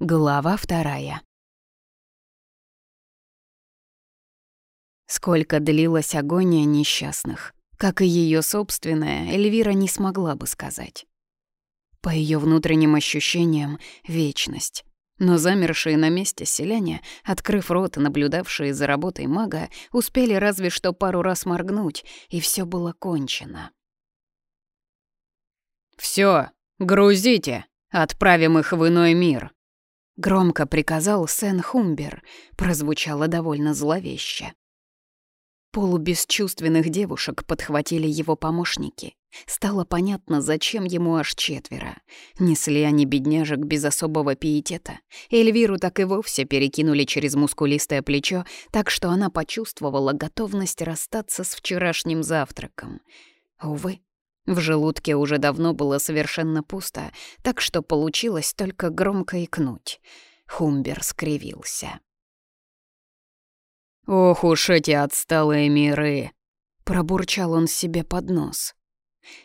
Глава вторая. Сколько длилась агония несчастных, как и ее собственная, Эльвира не смогла бы сказать. По ее внутренним ощущениям — вечность. Но замершие на месте селяне, открыв рот и наблюдавшие за работой мага, успели разве что пару раз моргнуть, и все было кончено. Все, грузите, отправим их в иной мир», Громко приказал Сен Хумбер, прозвучало довольно зловеще. Полубесчувственных девушек подхватили его помощники. Стало понятно, зачем ему аж четверо. Несли они бедняжек без особого пиетета. Эльвиру так и вовсе перекинули через мускулистое плечо, так что она почувствовала готовность расстаться с вчерашним завтраком. Увы, в желудке уже давно было совершенно пусто, так что получилось только громко икнуть. Хумбер скривился. «Ох уж эти отсталые миры!» — пробурчал он себе под нос.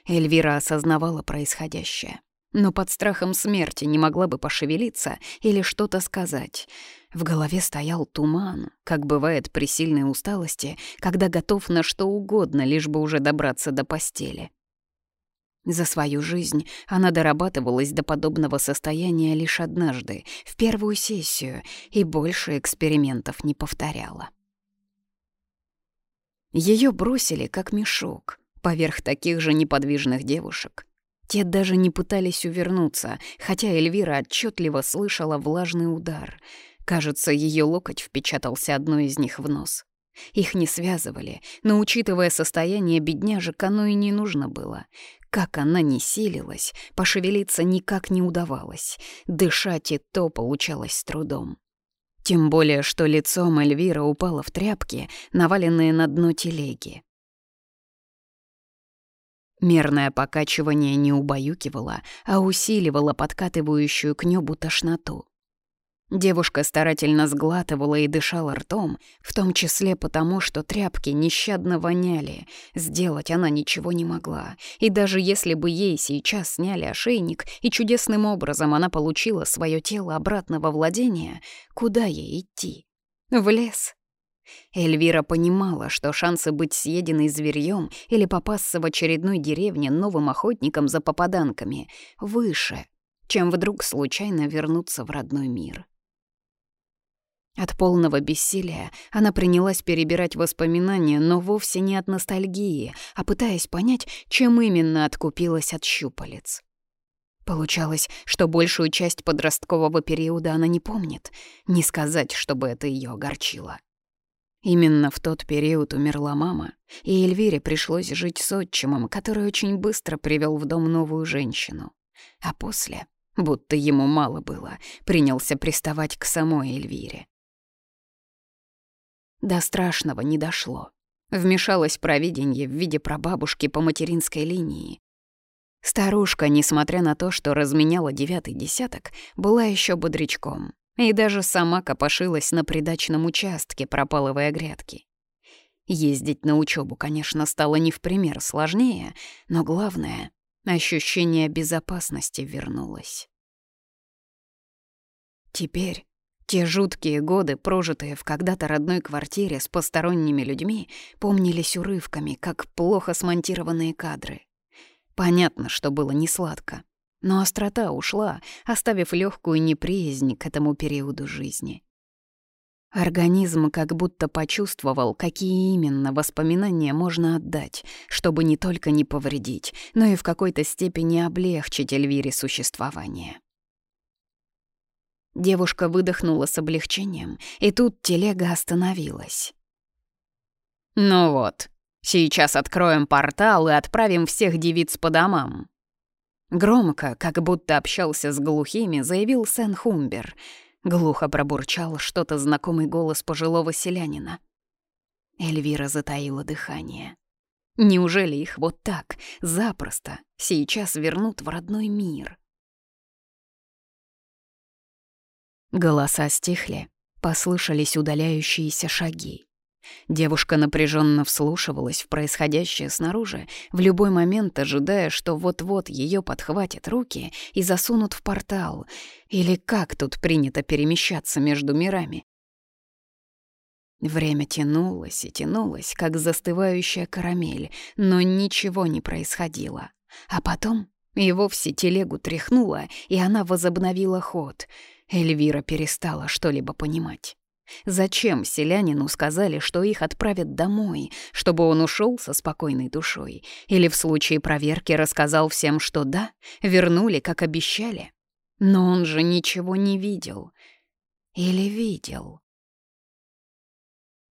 Эльвира осознавала происходящее, но под страхом смерти не могла бы пошевелиться или что-то сказать. В голове стоял туман, как бывает при сильной усталости, когда готов на что угодно, лишь бы уже добраться до постели. За свою жизнь она дорабатывалась до подобного состояния лишь однажды, в первую сессию, и больше экспериментов не повторяла. Ее бросили как мешок поверх таких же неподвижных девушек. Те даже не пытались увернуться, хотя Эльвира отчетливо слышала влажный удар. Кажется, ее локоть впечатался одной из них в нос. Их не связывали, но, учитывая состояние бедняжек, оно и не нужно было. Как она не силилась, пошевелиться никак не удавалось, дышать и то получалось с трудом. Тем более, что лицом Эльвира упала в тряпки, наваленные на дно телеги. Мерное покачивание не убаюкивало, а усиливало подкатывающую к небу тошноту. Девушка старательно сглатывала и дышала ртом, в том числе потому, что тряпки нещадно воняли. Сделать она ничего не могла. И даже если бы ей сейчас сняли ошейник, и чудесным образом она получила свое тело обратно во владение, куда ей идти? В лес. Эльвира понимала, что шансы быть съеденной зверьем или попасться в очередной деревне новым охотником за попаданками выше, чем вдруг случайно вернуться в родной мир. От полного бессилия она принялась перебирать воспоминания, но вовсе не от ностальгии, а пытаясь понять, чем именно откупилась от щупалец. Получалось, что большую часть подросткового периода она не помнит, не сказать, чтобы это ее огорчило. Именно в тот период умерла мама, и Эльвире пришлось жить с отчимом, который очень быстро привел в дом новую женщину. А после, будто ему мало было, принялся приставать к самой Эльвире. До страшного не дошло. Вмешалось провидение в виде прабабушки по материнской линии. Старушка, несмотря на то, что разменяла девятый десяток, была еще бодрячком. И даже сама копошилась на придачном участке, пропалывая грядки. Ездить на учебу, конечно, стало не в пример сложнее, но главное — ощущение безопасности вернулось. Теперь те жуткие годы, прожитые в когда-то родной квартире с посторонними людьми, помнились урывками, как плохо смонтированные кадры. Понятно, что было не сладко, но острота ушла, оставив легкую неприязнь к этому периоду жизни. Организм как будто почувствовал, какие именно воспоминания можно отдать, чтобы не только не повредить, но и в какой-то степени облегчить Эльвире существование. Девушка выдохнула с облегчением, и тут телега остановилась. «Ну вот, сейчас откроем портал и отправим всех девиц по домам». Громко, как будто общался с глухими, заявил Сен Хумбер. Глухо пробурчал что-то знакомый голос пожилого селянина. Эльвира затаила дыхание. Неужели их вот так, запросто, сейчас вернут в родной мир? Голоса стихли, послышались удаляющиеся шаги. Девушка напряженно вслушивалась в происходящее снаружи, в любой момент ожидая, что вот-вот ее подхватят руки и засунут в портал. Или как тут принято перемещаться между мирами? Время тянулось и тянулось, как застывающая карамель, но ничего не происходило. А потом и вовсе телегу тряхнуло, и она возобновила ход. Эльвира перестала что-либо понимать. Зачем селянину сказали, что их отправят домой, чтобы он ушел со спокойной душой? Или в случае проверки рассказал всем, что да, вернули, как обещали? Но он же ничего не видел. Или видел?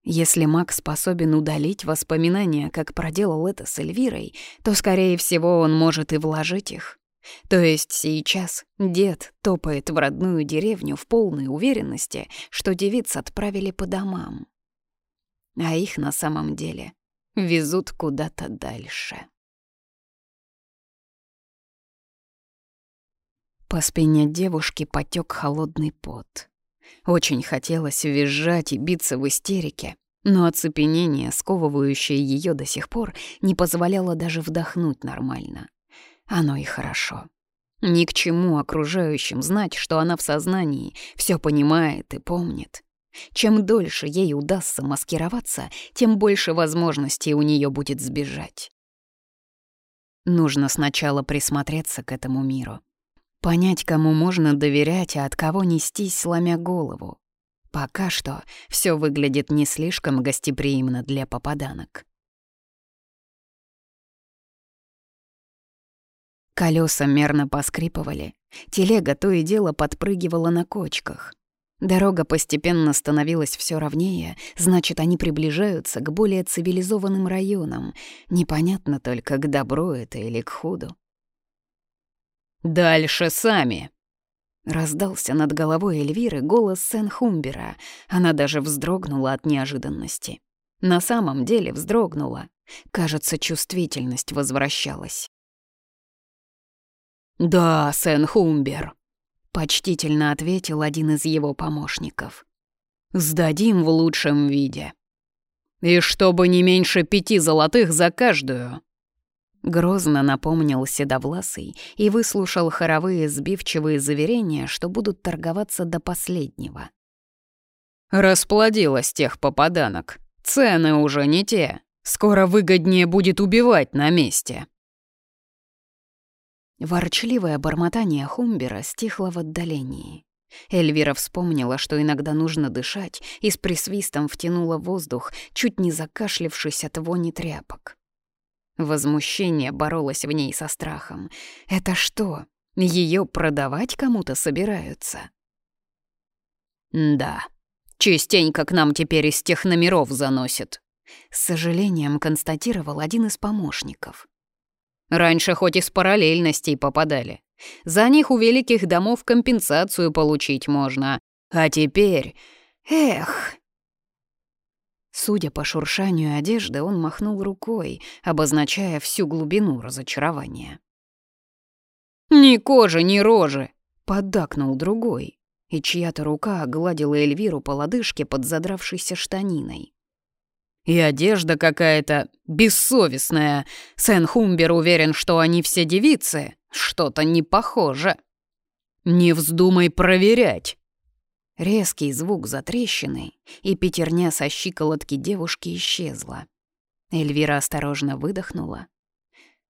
Если маг способен удалить воспоминания, как проделал это с Эльвирой, то, скорее всего, он может и вложить их. То есть сейчас дед топает в родную деревню в полной уверенности, что девиц отправили по домам. А их на самом деле везут куда-то дальше. По спине девушки потек холодный пот. Очень хотелось визжать и биться в истерике, но оцепенение, сковывающее ее до сих пор, не позволяло даже вдохнуть нормально. Оно и хорошо. Ни к чему окружающим знать, что она в сознании, все понимает и помнит. Чем дольше ей удастся маскироваться, тем больше возможностей у нее будет сбежать. Нужно сначала присмотреться к этому миру, Понять, кому можно доверять, а от кого нестись, сломя голову. Пока что все выглядит не слишком гостеприимно для попаданок. Колеса мерно поскрипывали, телега то и дело подпрыгивала на кочках. Дорога постепенно становилась все ровнее, значит, они приближаются к более цивилизованным районам. Непонятно только, к добру это или к худу. «Дальше сами!» Раздался над головой Эльвиры голос Сен-Хумбера. Она даже вздрогнула от неожиданности. На самом деле вздрогнула. Кажется, чувствительность возвращалась. «Да, Сен-Хумбер», — почтительно ответил один из его помощников. «Сдадим в лучшем виде. И чтобы не меньше пяти золотых за каждую». Грозно напомнил Седовласый и выслушал хоровые сбивчивые заверения, что будут торговаться до последнего. «Расплодилась тех попаданок. Цены уже не те. Скоро выгоднее будет убивать на месте». Ворчливое бормотание Хумбера стихло в отдалении. Эльвира вспомнила, что иногда нужно дышать, и с присвистом втянула воздух, чуть не закашлившись от вони тряпок. Возмущение боролось в ней со страхом. Это что, ее продавать кому-то собираются? Да, частенько к нам теперь из тех номеров заносят. С сожалением констатировал один из помощников. Раньше хоть из параллельностей попадали. За них у великих домов компенсацию получить можно. А теперь... Эх, Судя по шуршанию одежды, он махнул рукой, обозначая всю глубину разочарования. «Ни кожи, ни рожи!» — поддакнул другой, и чья-то рука огладила Эльвиру по лодыжке под задравшейся штаниной. «И одежда какая-то бессовестная. Сен-Хумбер уверен, что они все девицы. Что-то не похоже». «Не вздумай проверять!» Резкий звук затрещины, и пятерня со щиколотки девушки исчезла. Эльвира осторожно выдохнула.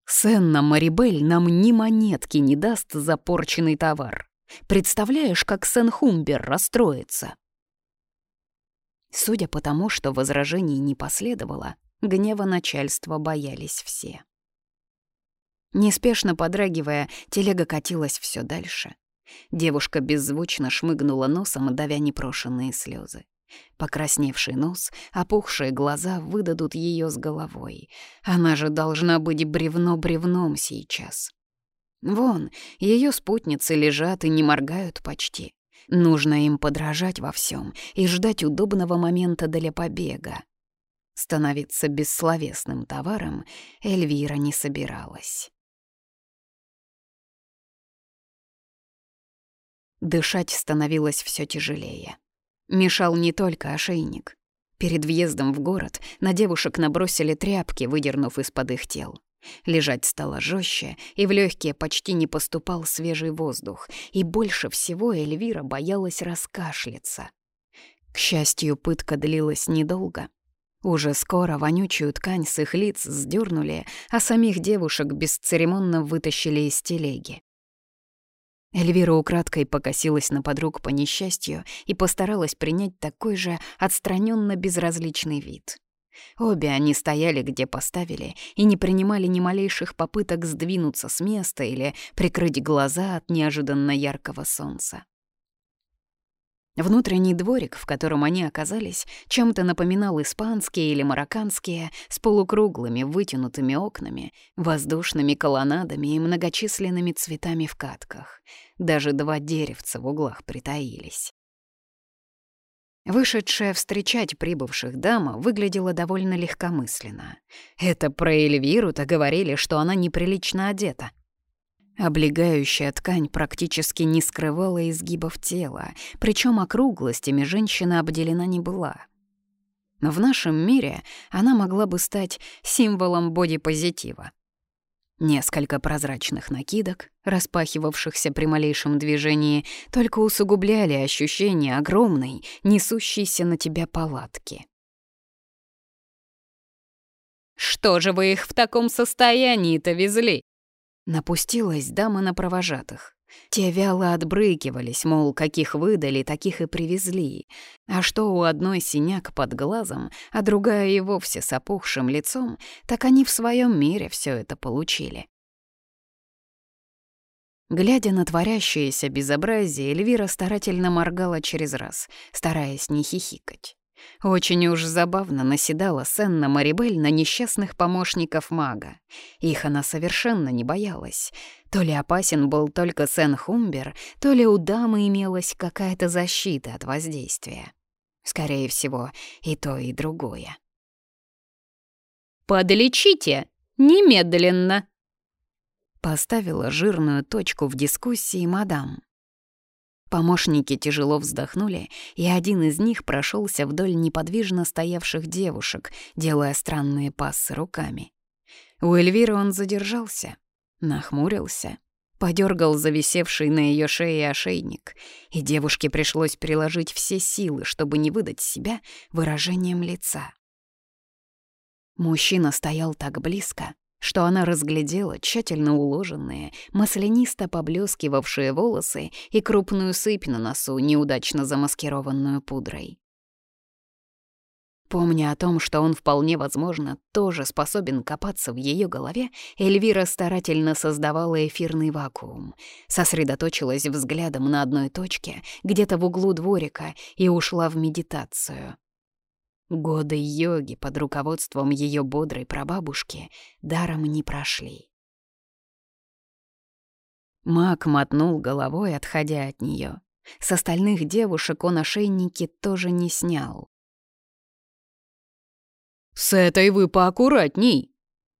«Сенна Марибель нам ни монетки не даст за порченный товар. Представляешь, как Сен Хумбер расстроится?» Судя по тому, что возражений не последовало, гнева начальства боялись все. Неспешно подрагивая, телега катилась все дальше. Девушка беззвучно шмыгнула носом, давя непрошенные слезы. Покрасневший нос, опухшие глаза выдадут ее с головой. Она же должна быть бревно бревном сейчас. Вон, ее спутницы лежат и не моргают почти. Нужно им подражать во всем и ждать удобного момента для побега. Становиться бессловесным товаром Эльвира не собиралась. Дышать становилось все тяжелее. Мешал не только ошейник. Перед въездом в город на девушек набросили тряпки, выдернув из-под их тел. Лежать стало жестче, и в легкие почти не поступал свежий воздух, и больше всего Эльвира боялась раскашляться. К счастью, пытка длилась недолго. Уже скоро вонючую ткань с их лиц сдернули, а самих девушек бесцеремонно вытащили из телеги. Эльвира украдкой покосилась на подруг по несчастью и постаралась принять такой же отстраненно безразличный вид. Обе они стояли, где поставили, и не принимали ни малейших попыток сдвинуться с места или прикрыть глаза от неожиданно яркого солнца. Внутренний дворик, в котором они оказались, чем-то напоминал испанские или марокканские с полукруглыми вытянутыми окнами, воздушными колоннадами и многочисленными цветами в катках. Даже два деревца в углах притаились. Вышедшая встречать прибывших дама выглядела довольно легкомысленно. Это про Эльвиру-то говорили, что она неприлично одета — Облегающая ткань практически не скрывала изгибов тела, причем округлостями женщина обделена не была. В нашем мире она могла бы стать символом бодипозитива. Несколько прозрачных накидок, распахивавшихся при малейшем движении, только усугубляли ощущение огромной, несущейся на тебя палатки. «Что же вы их в таком состоянии-то везли?» Напустилась дама на провожатых. Те вяло отбрыкивались, мол, каких выдали, таких и привезли. А что у одной синяк под глазом, а другая и вовсе с опухшим лицом, так они в своем мире все это получили. Глядя на творящееся безобразие, Эльвира старательно моргала через раз, стараясь не хихикать. Очень уж забавно наседала Сенна Марибель на несчастных помощников мага. Их она совершенно не боялась. То ли опасен был только Сен Хумбер, то ли у дамы имелась какая-то защита от воздействия. Скорее всего, и то, и другое. «Подлечите! Немедленно!» Поставила жирную точку в дискуссии мадам. Помощники тяжело вздохнули, и один из них прошелся вдоль неподвижно стоявших девушек, делая странные пассы руками. У Эльвиры он задержался, нахмурился, подергал зависевший на ее шее ошейник, и девушке пришлось приложить все силы, чтобы не выдать себя выражением лица. Мужчина стоял так близко, что она разглядела тщательно уложенные, маслянисто поблескивавшие волосы и крупную сыпь на носу, неудачно замаскированную пудрой. Помня о том, что он вполне возможно тоже способен копаться в ее голове, Эльвира старательно создавала эфирный вакуум, сосредоточилась взглядом на одной точке, где-то в углу дворика, и ушла в медитацию. Годы йоги под руководством ее бодрой прабабушки даром не прошли. Мак мотнул головой, отходя от нее. С остальных девушек он ошейники тоже не снял. «С этой вы поаккуратней!»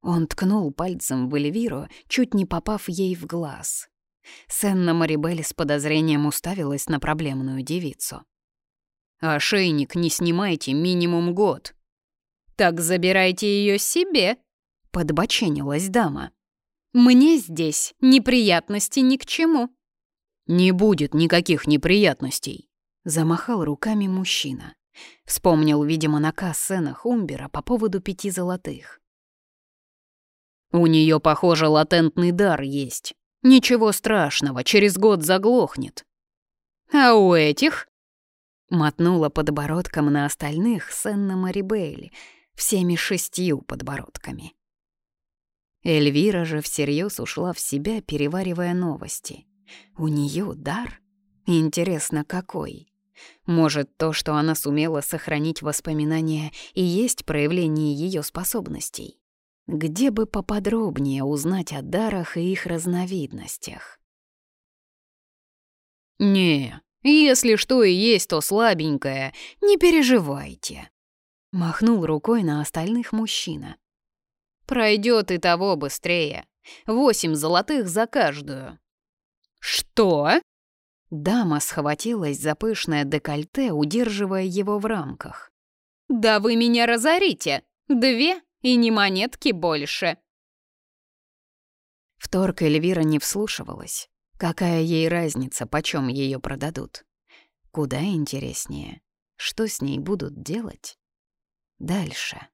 Он ткнул пальцем в Эльвиру, чуть не попав ей в глаз. Сенна Марибель с подозрением уставилась на проблемную девицу. Ошейник не снимайте минимум год. Так забирайте ее себе, подбоченилась дама. Мне здесь неприятности ни к чему. Не будет никаких неприятностей, замахал руками мужчина. Вспомнил, видимо, наказ сына Хумбера по поводу пяти золотых. У нее, похоже, латентный дар есть. Ничего страшного, через год заглохнет. А у этих Мотнула подбородком на остальных Сенна Марибель, всеми шестью подбородками. Эльвира же всерьез ушла в себя, переваривая новости. У нее дар? Интересно, какой? Может, то, что она сумела сохранить воспоминания, и есть проявление ее способностей? Где бы поподробнее узнать о дарах и их разновидностях? «Не, если что и есть, то слабенькое, не переживайте. Махнул рукой на остальных мужчина. Пройдет и того быстрее. Восемь золотых за каждую. Что? Дама схватилась за пышное декольте, удерживая его в рамках. Да вы меня разорите! Две и не монетки больше!» В торг Эльвира не вслушивалась. Какая ей разница, почем ее продадут? Куда интереснее, что с ней будут делать дальше.